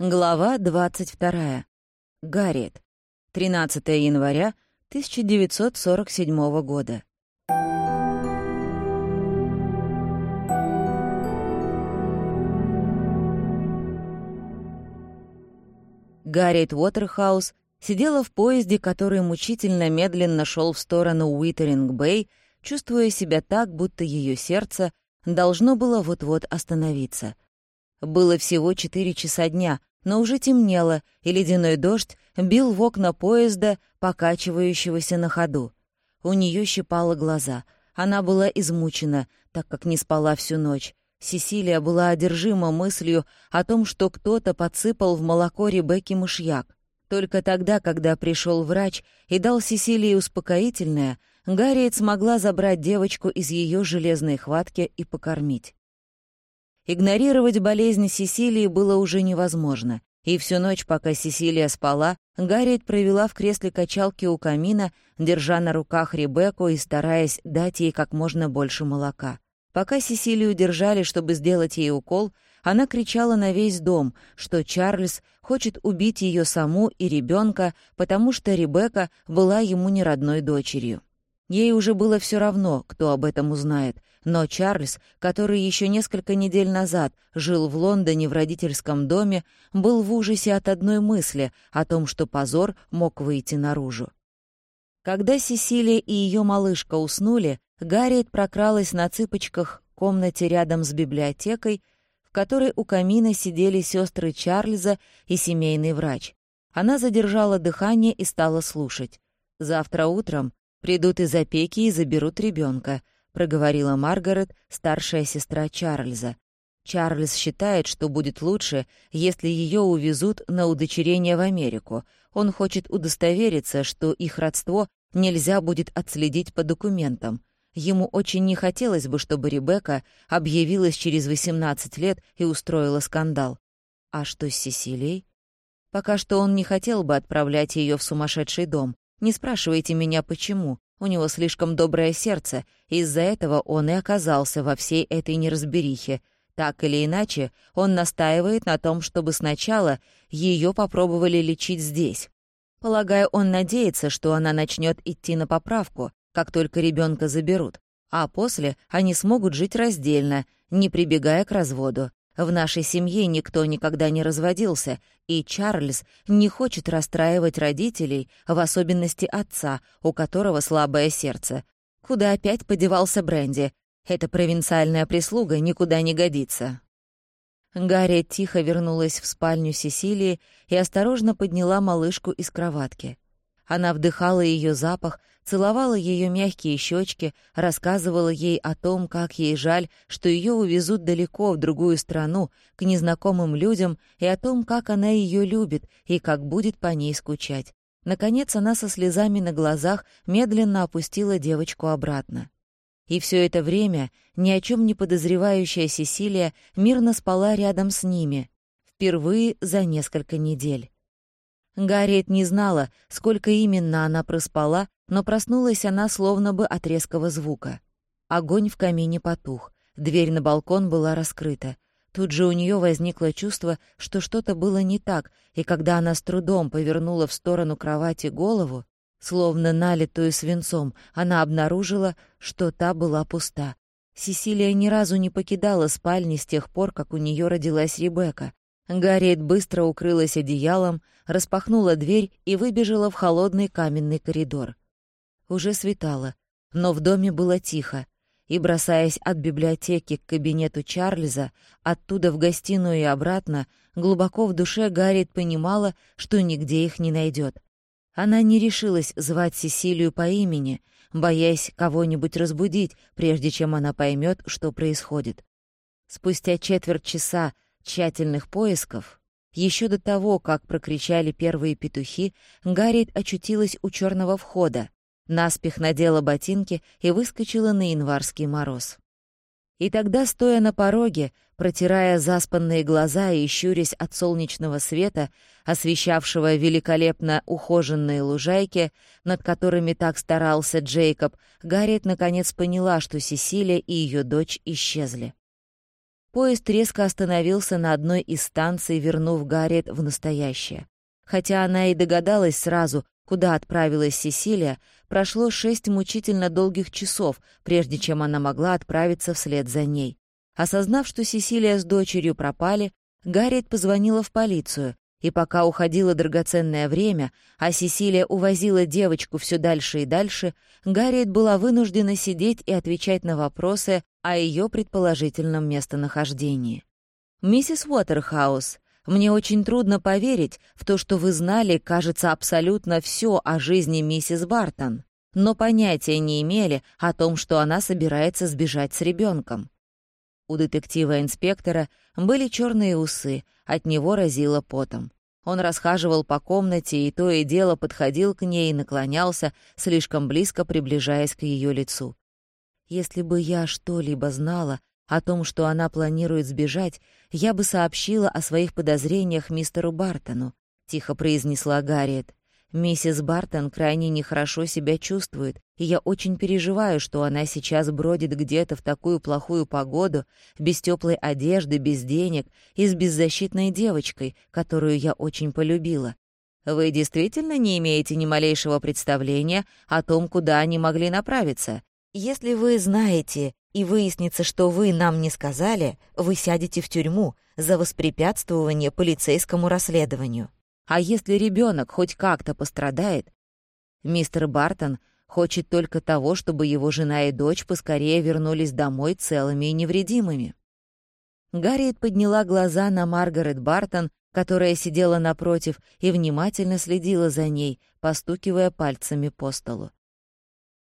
Глава 22. Гарриет. 13 января 1947 года. Гарриет Уотерхаус сидела в поезде, который мучительно медленно шел в сторону Уитеринг-Бэй, чувствуя себя так, будто ее сердце должно было вот-вот остановиться — было всего четыре часа дня, но уже темнело, и ледяной дождь бил в окна поезда, покачивающегося на ходу. У нее щипало глаза. Она была измучена, так как не спала всю ночь. Сесилия была одержима мыслью о том, что кто-то подсыпал в молоко Ребекки мышьяк. Только тогда, когда пришел врач и дал Сесилии успокоительное, Гарриет смогла забрать девочку из ее железной хватки и покормить. Игнорировать болезнь Сесилии было уже невозможно, и всю ночь, пока Сесилия спала, Гарриет провела в кресле качалки у камина, держа на руках Ребекку и стараясь дать ей как можно больше молока. Пока Сесилию держали, чтобы сделать ей укол, она кричала на весь дом, что Чарльз хочет убить ее саму и ребенка, потому что Ребекка была ему не родной дочерью. Ей уже было все равно, кто об этом узнает, но Чарльз, который еще несколько недель назад жил в Лондоне в родительском доме, был в ужасе от одной мысли о том, что позор мог выйти наружу. Когда Сесилия и ее малышка уснули, Гарриет прокралась на цыпочках в комнате рядом с библиотекой, в которой у камина сидели сестры Чарльза и семейный врач. Она задержала дыхание и стала слушать. Завтра утром придут из опеки и заберут ребенка проговорила Маргарет, старшая сестра Чарльза. Чарльз считает, что будет лучше, если ее увезут на удочерение в Америку. Он хочет удостовериться, что их родство нельзя будет отследить по документам. Ему очень не хотелось бы, чтобы Ребекка объявилась через 18 лет и устроила скандал. А что с Сесилией? Пока что он не хотел бы отправлять ее в сумасшедший дом. Не спрашивайте меня, почему. У него слишком доброе сердце, из-за этого он и оказался во всей этой неразберихе. Так или иначе, он настаивает на том, чтобы сначала ее попробовали лечить здесь. Полагаю, он надеется, что она начнет идти на поправку, как только ребенка заберут, а после они смогут жить раздельно, не прибегая к разводу. В нашей семье никто никогда не разводился, и Чарльз не хочет расстраивать родителей, в особенности отца, у которого слабое сердце. Куда опять подевался Бренди? Эта провинциальная прислуга никуда не годится. Гарри тихо вернулась в спальню Сесилии и осторожно подняла малышку из кроватки. Она вдыхала ее запах, целовала ее мягкие щечки, рассказывала ей о том, как ей жаль, что ее увезут далеко в другую страну, к незнакомым людям, и о том, как она ее любит и как будет по ней скучать. Наконец она со слезами на глазах медленно опустила девочку обратно. И все это время ни о чем не подозревающая Сесилия мирно спала рядом с ними, впервые за несколько недель. Гарриет не знала, сколько именно она проспала, но проснулась она словно бы от резкого звука. Огонь в камине потух, дверь на балкон была раскрыта. Тут же у нее возникло чувство, что что-то было не так, и когда она с трудом повернула в сторону кровати голову, словно налитую свинцом, она обнаружила, что та была пуста. Сесилия ни разу не покидала спальни с тех пор, как у нее родилась Ребекка. Гарриет быстро укрылась одеялом, распахнула дверь и выбежала в холодный каменный коридор. Уже светало, но в доме было тихо, и, бросаясь от библиотеки к кабинету Чарльза, оттуда в гостиную и обратно, глубоко в душе Гарриет понимала, что нигде их не найдет. Она не решилась звать Сесилию по имени, боясь кого-нибудь разбудить, прежде чем она поймет, что происходит. Спустя четверть часа тщательных поисков, еще до того, как прокричали первые петухи, Гарриет очутилась у черного входа, наспех надела ботинки и выскочила на январский мороз. И тогда, стоя на пороге, протирая заспанные глаза и щурясь от солнечного света, освещавшего великолепно ухоженные лужайки, над которыми так старался Джейкоб, Гарриет наконец поняла, что Сесилия и ее дочь исчезли. Поезд резко остановился на одной из станций, вернув Гарриет в настоящее. Хотя она и догадалась сразу, куда отправилась Сесилия, прошло шесть мучительно долгих часов, прежде чем она могла отправиться вслед за ней. Осознав, что Сесилия с дочерью пропали, Гарриет позвонила в полицию, и пока уходило драгоценное время, а Сесилия увозила девочку все дальше и дальше, Гарриет была вынуждена сидеть и отвечать на вопросы о ее предположительном местонахождении. «Миссис Уотерхаус, мне очень трудно поверить в то, что вы знали, кажется, абсолютно все о жизни миссис Бартон, но понятия не имели о том, что она собирается сбежать с ребенком. У детектива-инспектора были черные усы, от него разило потом. Он расхаживал по комнате и то и дело подходил к ней и наклонялся, слишком близко приближаясь к ее лицу. «Если бы я что-либо знала о том, что она планирует сбежать, я бы сообщила о своих подозрениях мистеру Бартону», — тихо произнесла Гарриет. «Миссис Бартон крайне нехорошо себя чувствует, и я очень переживаю, что она сейчас бродит где-то в такую плохую погоду, без теплой одежды, без денег и с беззащитной девочкой, которую я очень полюбила. Вы действительно не имеете ни малейшего представления о том, куда они могли направиться? Если вы знаете и выяснится, что вы нам не сказали, вы сядете в тюрьму за воспрепятствование полицейскому расследованию. А если ребенок хоть как-то пострадает, мистер Бартон — Хочет только того, чтобы его жена и дочь поскорее вернулись домой целыми и невредимыми. Гарриет подняла глаза на Маргарет Бартон, которая сидела напротив, и внимательно следила за ней, постукивая пальцами по столу.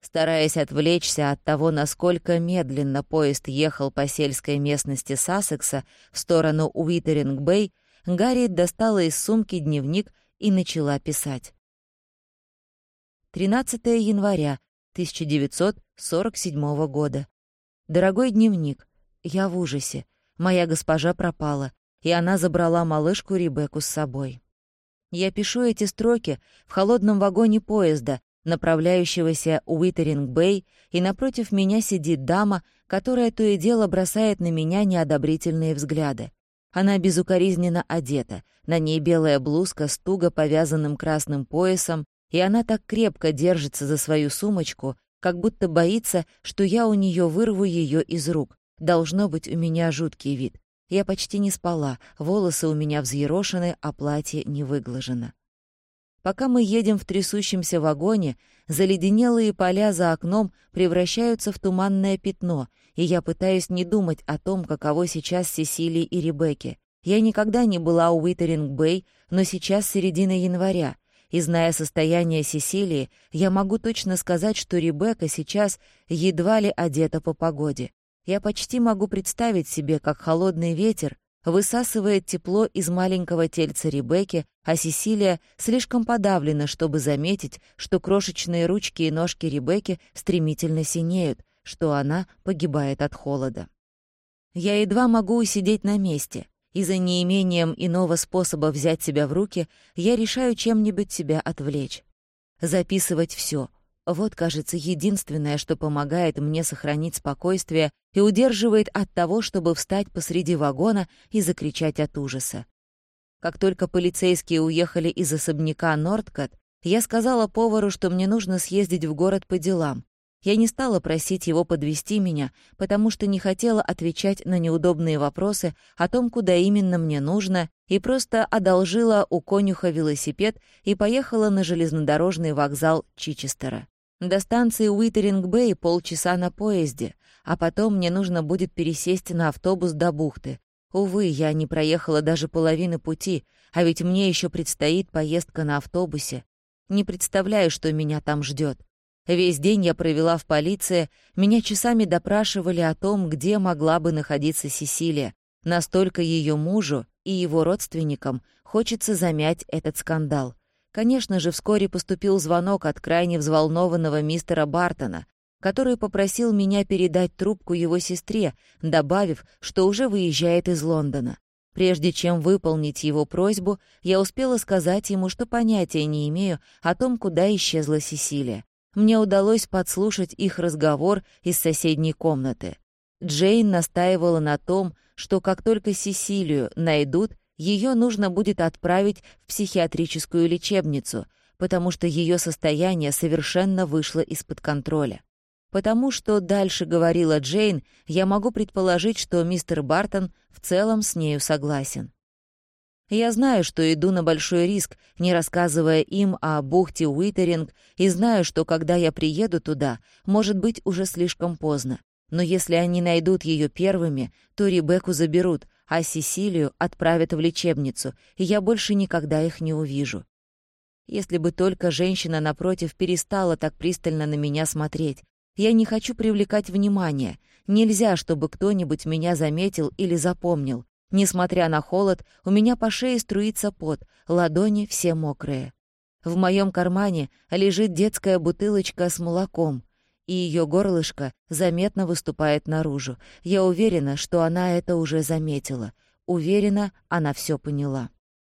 Стараясь отвлечься от того, насколько медленно поезд ехал по сельской местности Сассекса в сторону Уитеринг-Бэй, Гарриет достала из сумки дневник и начала писать. 13 января 1947 года. Дорогой дневник, я в ужасе. Моя госпожа пропала, и она забрала малышку Ребекку с собой. Я пишу эти строки в холодном вагоне поезда, направляющегося Уитеринг-Бэй, и напротив меня сидит дама, которая то и дело бросает на меня неодобрительные взгляды. Она безукоризненно одета, на ней белая блузка с туго повязанным красным поясом, и она так крепко держится за свою сумочку, как будто боится, что я у нее вырву ее из рук. Должно быть, у меня жуткий вид. Я почти не спала, волосы у меня взъерошены, а платье не выглажено. Пока мы едем в трясущемся вагоне, заледенелые поля за окном превращаются в туманное пятно, и я пытаюсь не думать о том, каково сейчас Сесилии и Ребекке. Я никогда не была у Уитеринг-Бэй, но сейчас середина января, и зная состояние Сесилии, я могу точно сказать, что Ребекка сейчас едва ли одета по погоде. Я почти могу представить себе, как холодный ветер высасывает тепло из маленького тельца Ребекки, а Сесилия слишком подавлена, чтобы заметить, что крошечные ручки и ножки Ребекки стремительно синеют, что она погибает от холода. Я едва могу усидеть на месте и за неимением иного способа взять себя в руки, я решаю чем-нибудь себя отвлечь. Записывать все. Вот, кажется, единственное, что помогает мне сохранить спокойствие и удерживает от того, чтобы встать посреди вагона и закричать от ужаса. Как только полицейские уехали из особняка Нордкот, я сказала повару, что мне нужно съездить в город по делам, я не стала просить его подвести меня, потому что не хотела отвечать на неудобные вопросы о том, куда именно мне нужно, и просто одолжила у конюха велосипед и поехала на железнодорожный вокзал Чичестера. До станции Уитеринг-Бэй полчаса на поезде, а потом мне нужно будет пересесть на автобус до бухты. Увы, я не проехала даже половины пути, а ведь мне еще предстоит поездка на автобусе. Не представляю, что меня там ждет. Весь день я провела в полиции, меня часами допрашивали о том, где могла бы находиться Сесилия. Настолько ее мужу и его родственникам хочется замять этот скандал. Конечно же, вскоре поступил звонок от крайне взволнованного мистера Бартона, который попросил меня передать трубку его сестре, добавив, что уже выезжает из Лондона. Прежде чем выполнить его просьбу, я успела сказать ему, что понятия не имею о том, куда исчезла Сесилия мне удалось подслушать их разговор из соседней комнаты. Джейн настаивала на том, что как только Сесилию найдут, ее нужно будет отправить в психиатрическую лечебницу, потому что ее состояние совершенно вышло из-под контроля. Потому что дальше говорила Джейн, я могу предположить, что мистер Бартон в целом с нею согласен. Я знаю, что иду на большой риск, не рассказывая им о бухте Уитеринг, и знаю, что когда я приеду туда, может быть уже слишком поздно. Но если они найдут ее первыми, то Ребекку заберут, а Сесилию отправят в лечебницу, и я больше никогда их не увижу. Если бы только женщина напротив перестала так пристально на меня смотреть. Я не хочу привлекать внимание. Нельзя, чтобы кто-нибудь меня заметил или запомнил. Несмотря на холод, у меня по шее струится пот, ладони все мокрые. В моем кармане лежит детская бутылочка с молоком, и ее горлышко заметно выступает наружу. Я уверена, что она это уже заметила. Уверена, она все поняла.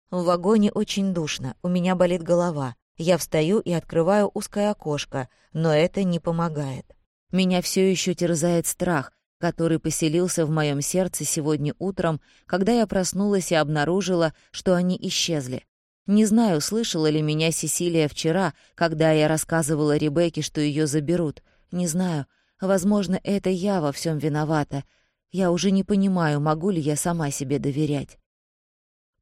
В вагоне очень душно, у меня болит голова. Я встаю и открываю узкое окошко, но это не помогает. Меня все еще терзает страх, который поселился в моем сердце сегодня утром, когда я проснулась и обнаружила, что они исчезли. Не знаю, слышала ли меня Сесилия вчера, когда я рассказывала Ребекке, что ее заберут. Не знаю. Возможно, это я во всем виновата. Я уже не понимаю, могу ли я сама себе доверять.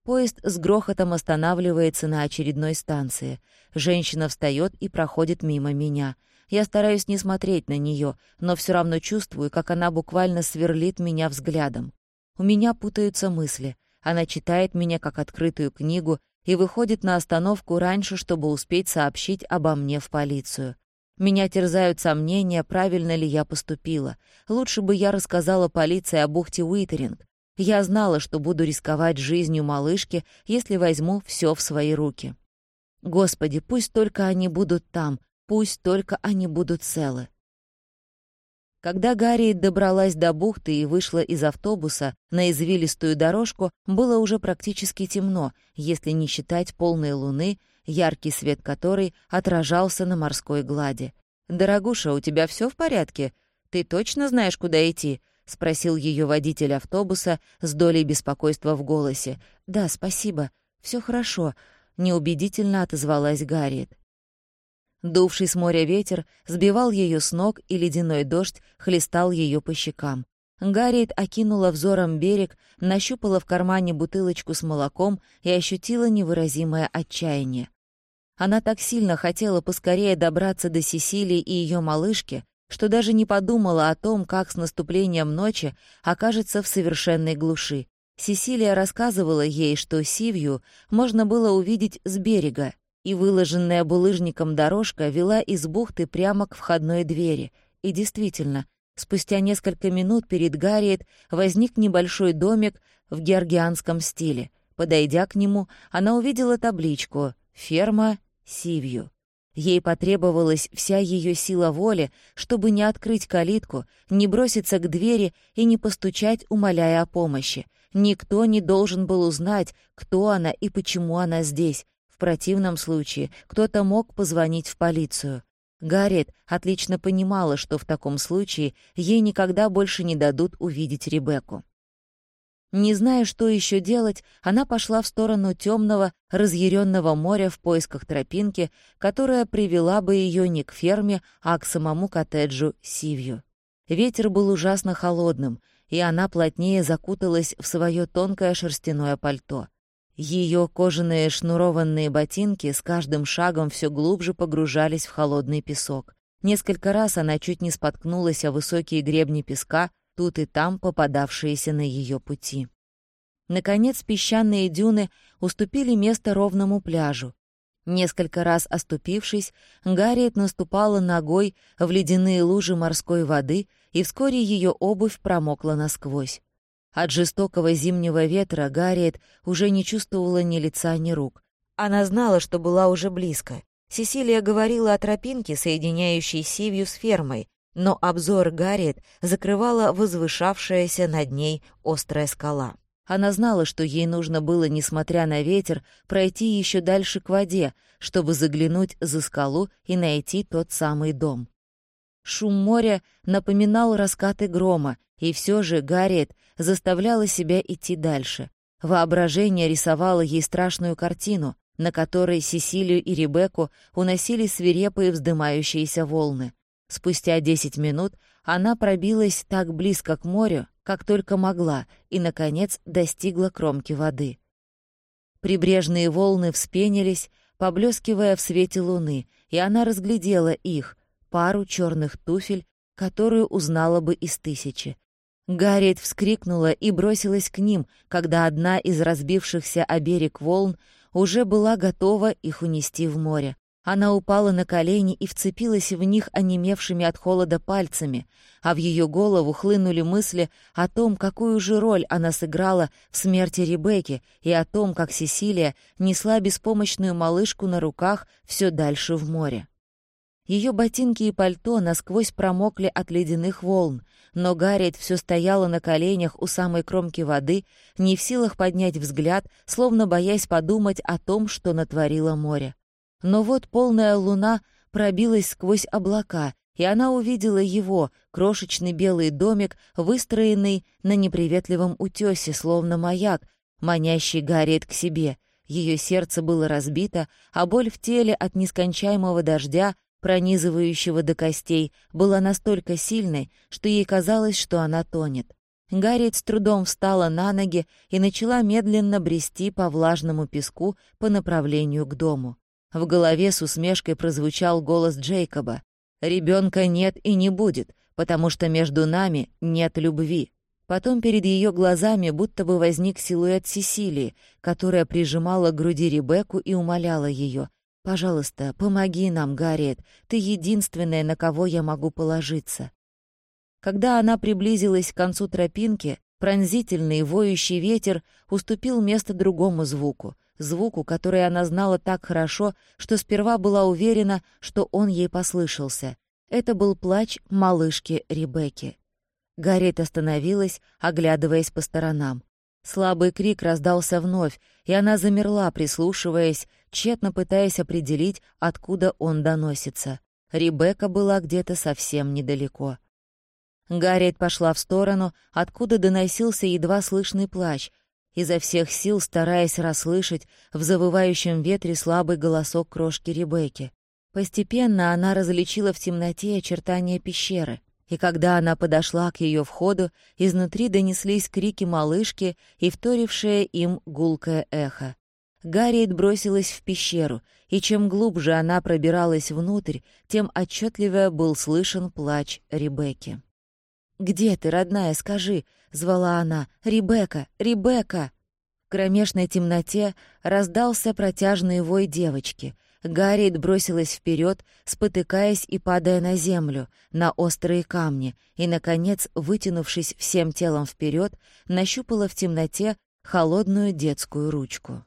Поезд с грохотом останавливается на очередной станции. Женщина встает и проходит мимо меня. Я стараюсь не смотреть на нее, но все равно чувствую, как она буквально сверлит меня взглядом. У меня путаются мысли. Она читает меня как открытую книгу и выходит на остановку раньше, чтобы успеть сообщить обо мне в полицию. Меня терзают сомнения, правильно ли я поступила. Лучше бы я рассказала полиции о бухте Уитеринг. Я знала, что буду рисковать жизнью малышки, если возьму все в свои руки. Господи, пусть только они будут там, пусть только они будут целы. Когда Гарри добралась до бухты и вышла из автобуса на извилистую дорожку, было уже практически темно, если не считать полной луны, яркий свет которой отражался на морской глади. «Дорогуша, у тебя все в порядке? Ты точно знаешь, куда идти?» — спросил ее водитель автобуса с долей беспокойства в голосе. «Да, спасибо. Все хорошо», — неубедительно отозвалась Гарриет. Дувший с моря ветер сбивал ее с ног, и ледяной дождь хлестал ее по щекам. Гарриет окинула взором берег, нащупала в кармане бутылочку с молоком и ощутила невыразимое отчаяние. Она так сильно хотела поскорее добраться до Сесилии и ее малышки, что даже не подумала о том, как с наступлением ночи окажется в совершенной глуши. Сесилия рассказывала ей, что Сивью можно было увидеть с берега, и выложенная булыжником дорожка вела из бухты прямо к входной двери. И действительно, спустя несколько минут перед Гарриет возник небольшой домик в георгианском стиле. Подойдя к нему, она увидела табличку «Ферма Сивью. Ей потребовалась вся ее сила воли, чтобы не открыть калитку, не броситься к двери и не постучать, умоляя о помощи. Никто не должен был узнать, кто она и почему она здесь. В противном случае кто-то мог позвонить в полицию. Гарриет отлично понимала, что в таком случае ей никогда больше не дадут увидеть Ребекку. Не зная, что еще делать, она пошла в сторону темного, разъяренного моря в поисках тропинки, которая привела бы ее не к ферме, а к самому коттеджу Сивью. Ветер был ужасно холодным, и она плотнее закуталась в свое тонкое шерстяное пальто. Ее кожаные шнурованные ботинки с каждым шагом все глубже погружались в холодный песок. Несколько раз она чуть не споткнулась о высокие гребни песка, тут и там попадавшиеся на ее пути. Наконец песчаные дюны уступили место ровному пляжу. Несколько раз оступившись, Гарриет наступала ногой в ледяные лужи морской воды, и вскоре ее обувь промокла насквозь. От жестокого зимнего ветра Гарриет уже не чувствовала ни лица, ни рук. Она знала, что была уже близко. Сесилия говорила о тропинке, соединяющей Сивью с фермой, но обзор Гарриет закрывала возвышавшаяся над ней острая скала. Она знала, что ей нужно было, несмотря на ветер, пройти еще дальше к воде, чтобы заглянуть за скалу и найти тот самый дом. Шум моря напоминал раскаты грома, и все же Гарриет заставляла себя идти дальше. Воображение рисовало ей страшную картину, на которой Сесилию и Ребекку уносили свирепые вздымающиеся волны. Спустя десять минут она пробилась так близко к морю, как только могла, и, наконец, достигла кромки воды. Прибрежные волны вспенились, поблескивая в свете луны, и она разглядела их, пару черных туфель, которую узнала бы из тысячи. Гарриет вскрикнула и бросилась к ним, когда одна из разбившихся о берег волн уже была готова их унести в море. Она упала на колени и вцепилась в них онемевшими от холода пальцами, а в ее голову хлынули мысли о том, какую же роль она сыграла в смерти Ребекки и о том, как Сесилия несла беспомощную малышку на руках все дальше в море. Ее ботинки и пальто насквозь промокли от ледяных волн, но Гарриет все стояла на коленях у самой кромки воды, не в силах поднять взгляд, словно боясь подумать о том, что натворило море. Но вот полная луна пробилась сквозь облака, и она увидела его, крошечный белый домик, выстроенный на неприветливом утесе, словно маяк, манящий Гарриет к себе. Ее сердце было разбито, а боль в теле от нескончаемого дождя пронизывающего до костей, была настолько сильной, что ей казалось, что она тонет. Гарриет с трудом встала на ноги и начала медленно брести по влажному песку по направлению к дому. В голове с усмешкой прозвучал голос Джейкоба. «Ребенка нет и не будет, потому что между нами нет любви». Потом перед ее глазами будто бы возник силуэт Сесилии, которая прижимала к груди Ребекку и умоляла ее. Пожалуйста, помоги нам, Гарриет. Ты единственная, на кого я могу положиться». Когда она приблизилась к концу тропинки, пронзительный воющий ветер уступил место другому звуку, звуку, который она знала так хорошо, что сперва была уверена, что он ей послышался. Это был плач малышки Ребекки. Гарриет остановилась, оглядываясь по сторонам. Слабый крик раздался вновь, и она замерла, прислушиваясь, тщетно пытаясь определить, откуда он доносится. Ребекка была где-то совсем недалеко. Гарриет пошла в сторону, откуда доносился едва слышный плач, изо всех сил стараясь расслышать в завывающем ветре слабый голосок крошки Ребекки. Постепенно она различила в темноте очертания пещеры и когда она подошла к ее входу, изнутри донеслись крики малышки и вторившее им гулкое эхо. Гарриет бросилась в пещеру, и чем глубже она пробиралась внутрь, тем отчетливее был слышен плач Ребекки. «Где ты, родная, скажи?» — звала она. «Ребекка! Ребекка!» В кромешной темноте раздался протяжный вой девочки — Гарриет бросилась вперед, спотыкаясь и падая на землю, на острые камни, и, наконец, вытянувшись всем телом вперед, нащупала в темноте холодную детскую ручку.